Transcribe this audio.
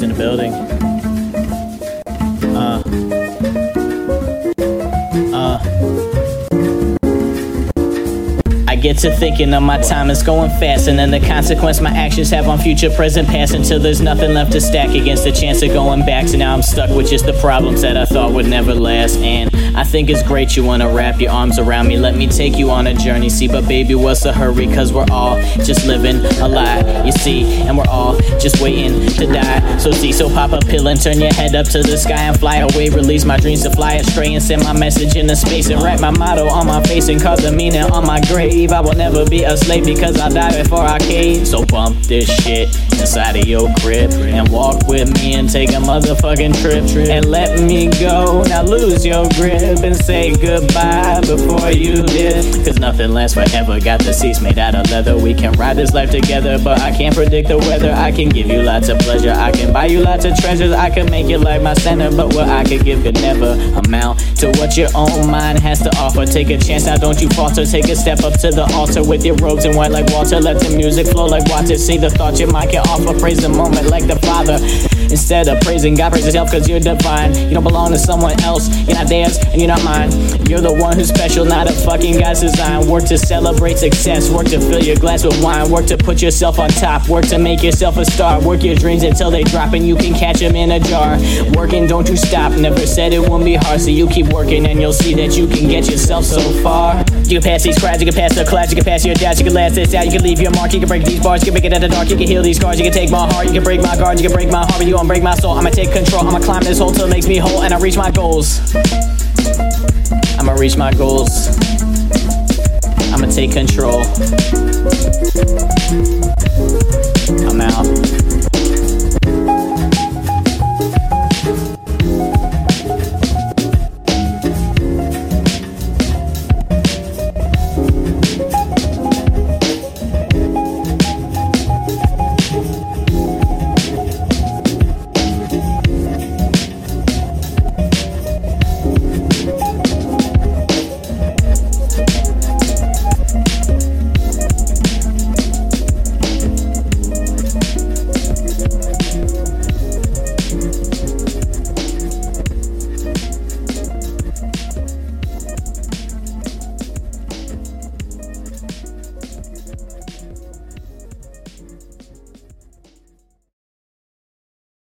In the building. Uh. Uh. I get to thinking of my time is going fast, and then the consequence my actions have on future, present, past, until there's nothing left to stack against the chance of going back. So now I'm stuck with just the problems that I thought would never last. And I think it's great you wanna wrap your arms around me, let me take you on a journey. See, but baby, what's the hurry? Cause we're all just living a see, and we're all just waiting to die. So see, so pop a pill and turn your head up to the sky and fly away. Release my dreams to fly astray and send my message into space and write my motto on my face and carve the meaning on my grave. I will never be a slave because I die before I cave. So bump this shit inside of your crib and walk with me and take a motherfucking trip and let me go. Now lose your grip and say goodbye before you dip. Cause nothing lasts forever. Got the seats made out of leather. We can ride this life together, but I can't predict the weather. I can give you lots of pleasure. I can buy you lots of treasures. I can make you like my center, but what I could give could never amount to what your own mind has to offer. Take a chance now, don't you falter. Take a step up to the altar with your robes and white like water. Let the music flow like water. See the thoughts your mind can offer. Praise the moment like the Father. Instead of praising God, praise yourself cause you're divine. You don't belong to someone else. You're not theirs and you're not mine. You're the one who's special, not a fucking guy's design. Work to celebrate success. Work to fill your glass with wine. Work to put yourself on top. Work to make yourself a star. Work your dreams until they drop and you can catch them in a jar. Working, don't you stop. Never said it won't be hard. So you keep working and you'll see that you can get yourself so far. You can pass these crowds, you can pass the class, you can pass your doubts, you can last this out, you can leave your mark, you can break these bars, you can make it at the dark, you can heal these scars, you can take my heart, you can break my guard, you can break my heart, but you won't break my soul. I'ma take control, I'ma climb this hole till it makes me whole and I reach my goals. I'ma reach my goals. I'ma take control. I'm out.